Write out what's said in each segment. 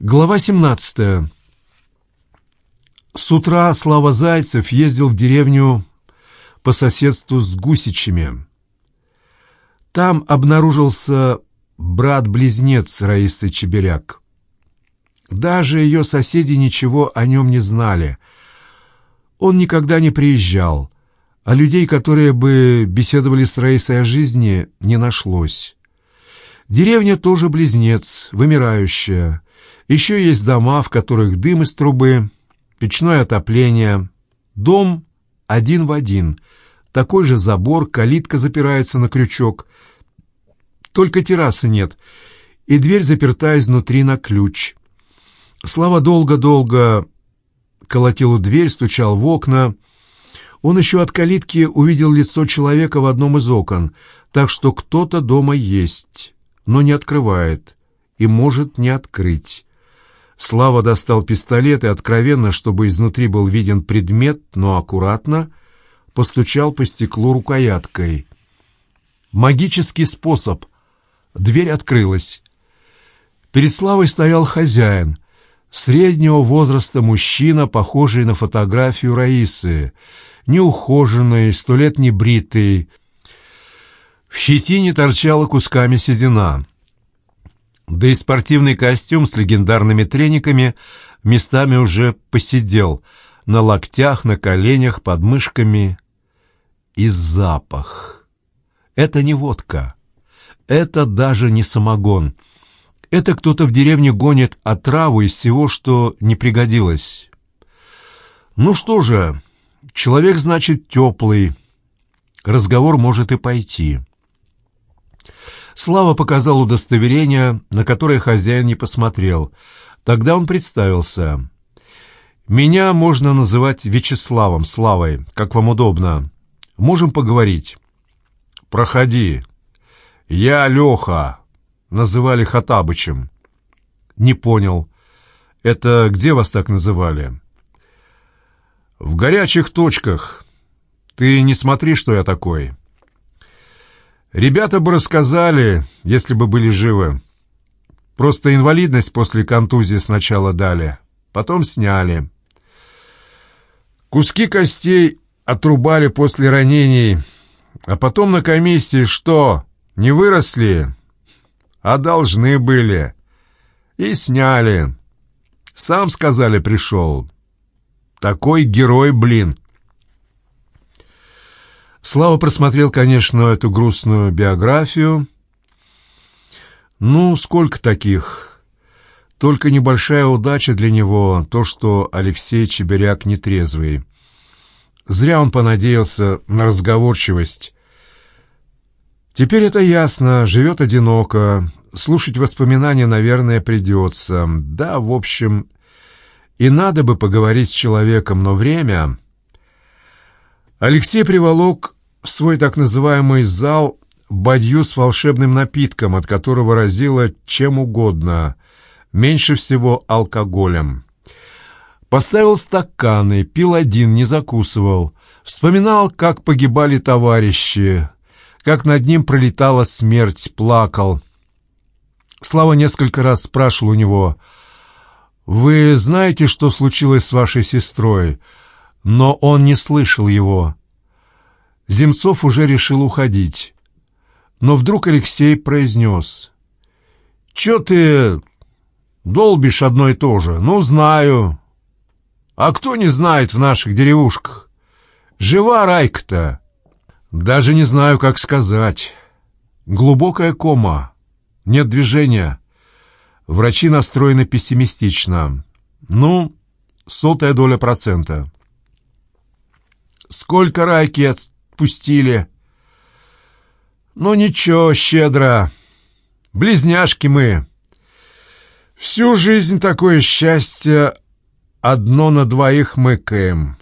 Глава 17. С утра Слава Зайцев ездил в деревню по соседству с Гусичами. Там обнаружился брат-близнец Раисы Чеберяк. Даже ее соседи ничего о нем не знали. Он никогда не приезжал, а людей, которые бы беседовали с Раисой о жизни, не нашлось. Деревня тоже близнец, вымирающая. Еще есть дома, в которых дым из трубы, печное отопление. Дом один в один. Такой же забор, калитка запирается на крючок. Только террасы нет, и дверь заперта изнутри на ключ. Слава долго-долго колотил дверь, стучал в окна. Он еще от калитки увидел лицо человека в одном из окон, так что кто-то дома есть, но не открывает и может не открыть. Слава достал пистолет и откровенно, чтобы изнутри был виден предмет, но аккуратно, постучал по стеклу рукояткой. Магический способ. Дверь открылась. Перед Славой стоял хозяин, среднего возраста мужчина, похожий на фотографию Раисы, неухоженный, сто лет не бритый. В щетине торчала кусками седина да и спортивный костюм с легендарными трениками местами уже посидел, на локтях, на коленях, под мышками. И запах. Это не водка. Это даже не самогон. Это кто-то в деревне гонит отраву из всего, что не пригодилось. Ну что же, человек, значит, теплый. Разговор может и пойти. Слава показал удостоверение, на которое хозяин не посмотрел. Тогда он представился. «Меня можно называть Вячеславом, Славой, как вам удобно. Можем поговорить?» «Проходи. Я Леха», — называли Хатабычем. «Не понял. Это где вас так называли?» «В горячих точках. Ты не смотри, что я такой». Ребята бы рассказали, если бы были живы. Просто инвалидность после контузии сначала дали, потом сняли. Куски костей отрубали после ранений, а потом на комиссии что, не выросли? А должны были. И сняли. Сам, сказали, пришел. Такой герой, блин. Слава просмотрел, конечно, эту грустную биографию. Ну, сколько таких? Только небольшая удача для него, то, что Алексей Чеберяк нетрезвый. Зря он понадеялся на разговорчивость. Теперь это ясно, живет одиноко. Слушать воспоминания, наверное, придется. Да, в общем, и надо бы поговорить с человеком, но время... Алексей приволок в свой так называемый зал бадью с волшебным напитком, от которого разило чем угодно, меньше всего алкоголем. Поставил стаканы, пил один, не закусывал. Вспоминал, как погибали товарищи, как над ним пролетала смерть, плакал. Слава несколько раз спрашивал у него, «Вы знаете, что случилось с вашей сестрой?» Но он не слышал его. Земцов уже решил уходить. Но вдруг Алексей произнес. «Чё ты долбишь одно и то же? Ну, знаю. А кто не знает в наших деревушках? Жива Райка-то?» «Даже не знаю, как сказать. Глубокая кома. Нет движения. Врачи настроены пессимистично. Ну, сотая доля процента». «Сколько Райки отпустили. Но ничего, щедро. Близняшки мы. Всю жизнь такое счастье одно на двоих мыкаем.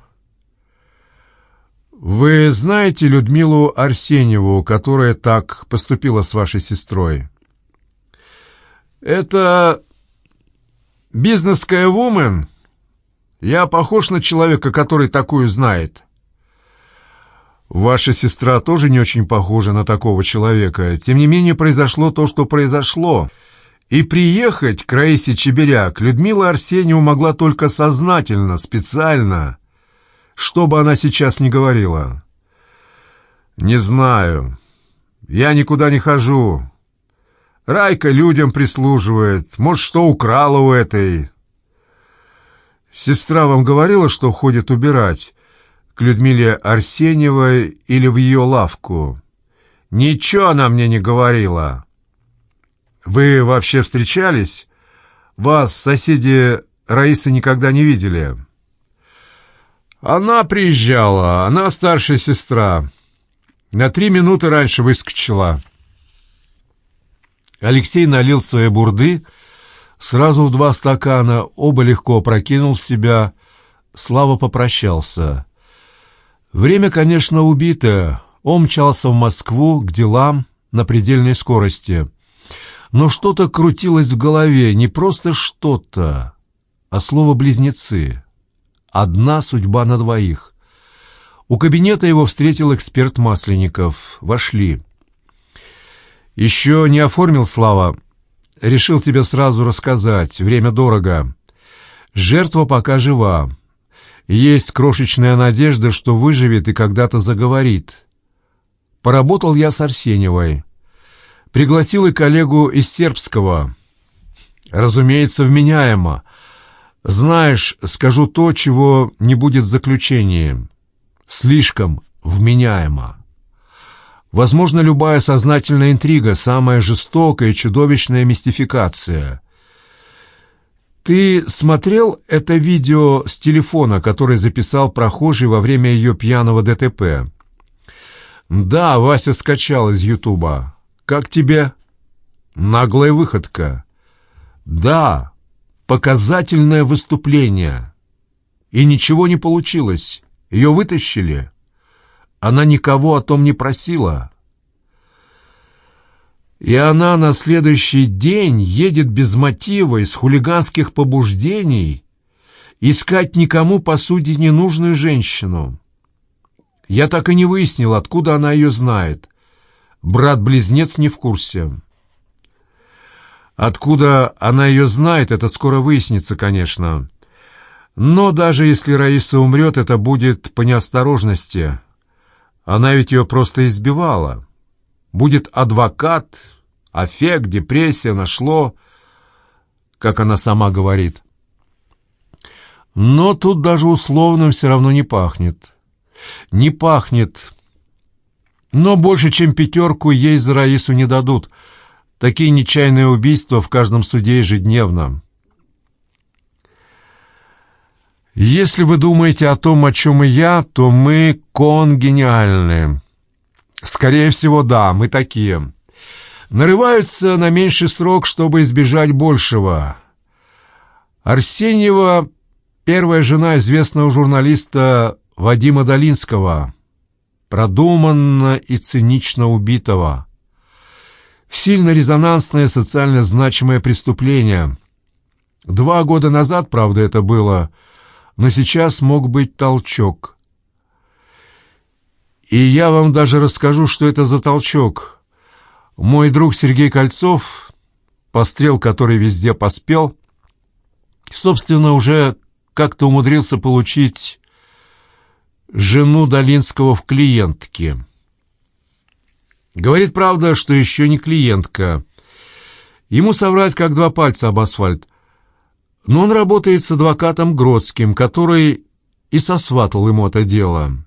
Вы знаете Людмилу Арсеньеву, которая так поступила с вашей сестрой? Это бизнеская вумен? Я похож на человека, который такую знает. Ваша сестра тоже не очень похожа на такого человека. Тем не менее, произошло то, что произошло. И приехать к Раисе Чеберяк Людмила Арсеньева могла только сознательно, специально, что бы она сейчас ни говорила. «Не знаю. Я никуда не хожу. Райка людям прислуживает. Может, что украла у этой...» «Сестра вам говорила, что ходит убирать к Людмиле Арсеньевой или в ее лавку?» «Ничего она мне не говорила». «Вы вообще встречались? Вас соседи Раисы никогда не видели?» «Она приезжала, она старшая сестра. На три минуты раньше выскочила». Алексей налил свои бурды, сразу в два стакана, оба легко прокинул в себя. Слава попрощался. Время, конечно, убито. Он мчался в Москву к делам на предельной скорости. Но что-то крутилось в голове, не просто что-то, а слово «близнецы». Одна судьба на двоих. У кабинета его встретил эксперт Масленников. Вошли. «Еще не оформил, Слава. Решил тебе сразу рассказать. Время дорого. Жертва пока жива. Есть крошечная надежда, что выживет и когда-то заговорит. Поработал я с Арсеньевой. Пригласил и коллегу из сербского. Разумеется, вменяемо. Знаешь, скажу то, чего не будет в заключении. Слишком вменяемо. Возможно, любая сознательная интрига, самая жестокая и чудовищная мистификация. Ты смотрел это видео с телефона, которое записал прохожий во время ее пьяного ДТП? Да, Вася скачал из Ютуба. Как тебе? Наглая выходка. Да, показательное выступление. И ничего не получилось. Ее вытащили. Она никого о том не просила. И она на следующий день едет без мотива, из хулиганских побуждений, искать никому, по сути, ненужную женщину. Я так и не выяснил, откуда она ее знает. Брат-близнец не в курсе. Откуда она ее знает, это скоро выяснится, конечно. Но даже если Раиса умрет, это будет по неосторожности. Она ведь ее просто избивала. Будет адвокат, аффект, депрессия, нашло, как она сама говорит. Но тут даже условным все равно не пахнет. Не пахнет но больше, чем пятерку, ей за Раису не дадут. Такие нечаянные убийства в каждом суде ежедневно. Если вы думаете о том, о чем и я, то мы конгениальны. Скорее всего, да, мы такие. Нарываются на меньший срок, чтобы избежать большего. Арсеньева — первая жена известного журналиста Вадима Долинского — продуманно и цинично убитого. Сильно резонансное социально значимое преступление. Два года назад, правда, это было, но сейчас мог быть толчок. И я вам даже расскажу, что это за толчок. Мой друг Сергей Кольцов, пострел который везде поспел, собственно, уже как-то умудрился получить жену Долинского в клиентке. Говорит, правда, что еще не клиентка. Ему соврать, как два пальца об асфальт. Но он работает с адвокатом Гродским, который и сосватал ему это дело.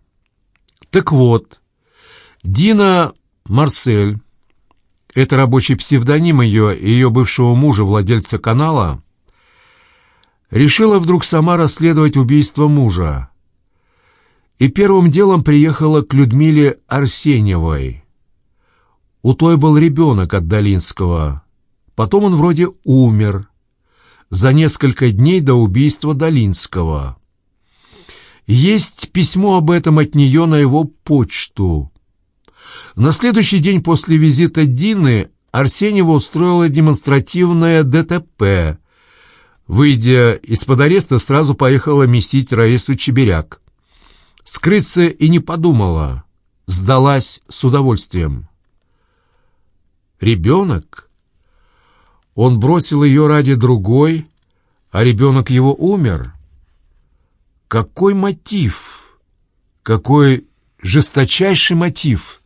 Так вот, Дина Марсель, это рабочий псевдоним ее и ее бывшего мужа, владельца канала, решила вдруг сама расследовать убийство мужа и первым делом приехала к Людмиле Арсеньевой. У той был ребенок от Долинского. Потом он вроде умер за несколько дней до убийства Долинского. Есть письмо об этом от нее на его почту. На следующий день после визита Дины Арсеньева устроила демонстративное ДТП. Выйдя из-под ареста, сразу поехала месить Раису Чеберяк. Скрыться и не подумала, сдалась с удовольствием. Ребенок? Он бросил ее ради другой, а ребенок его умер. Какой мотив? Какой жесточайший мотив?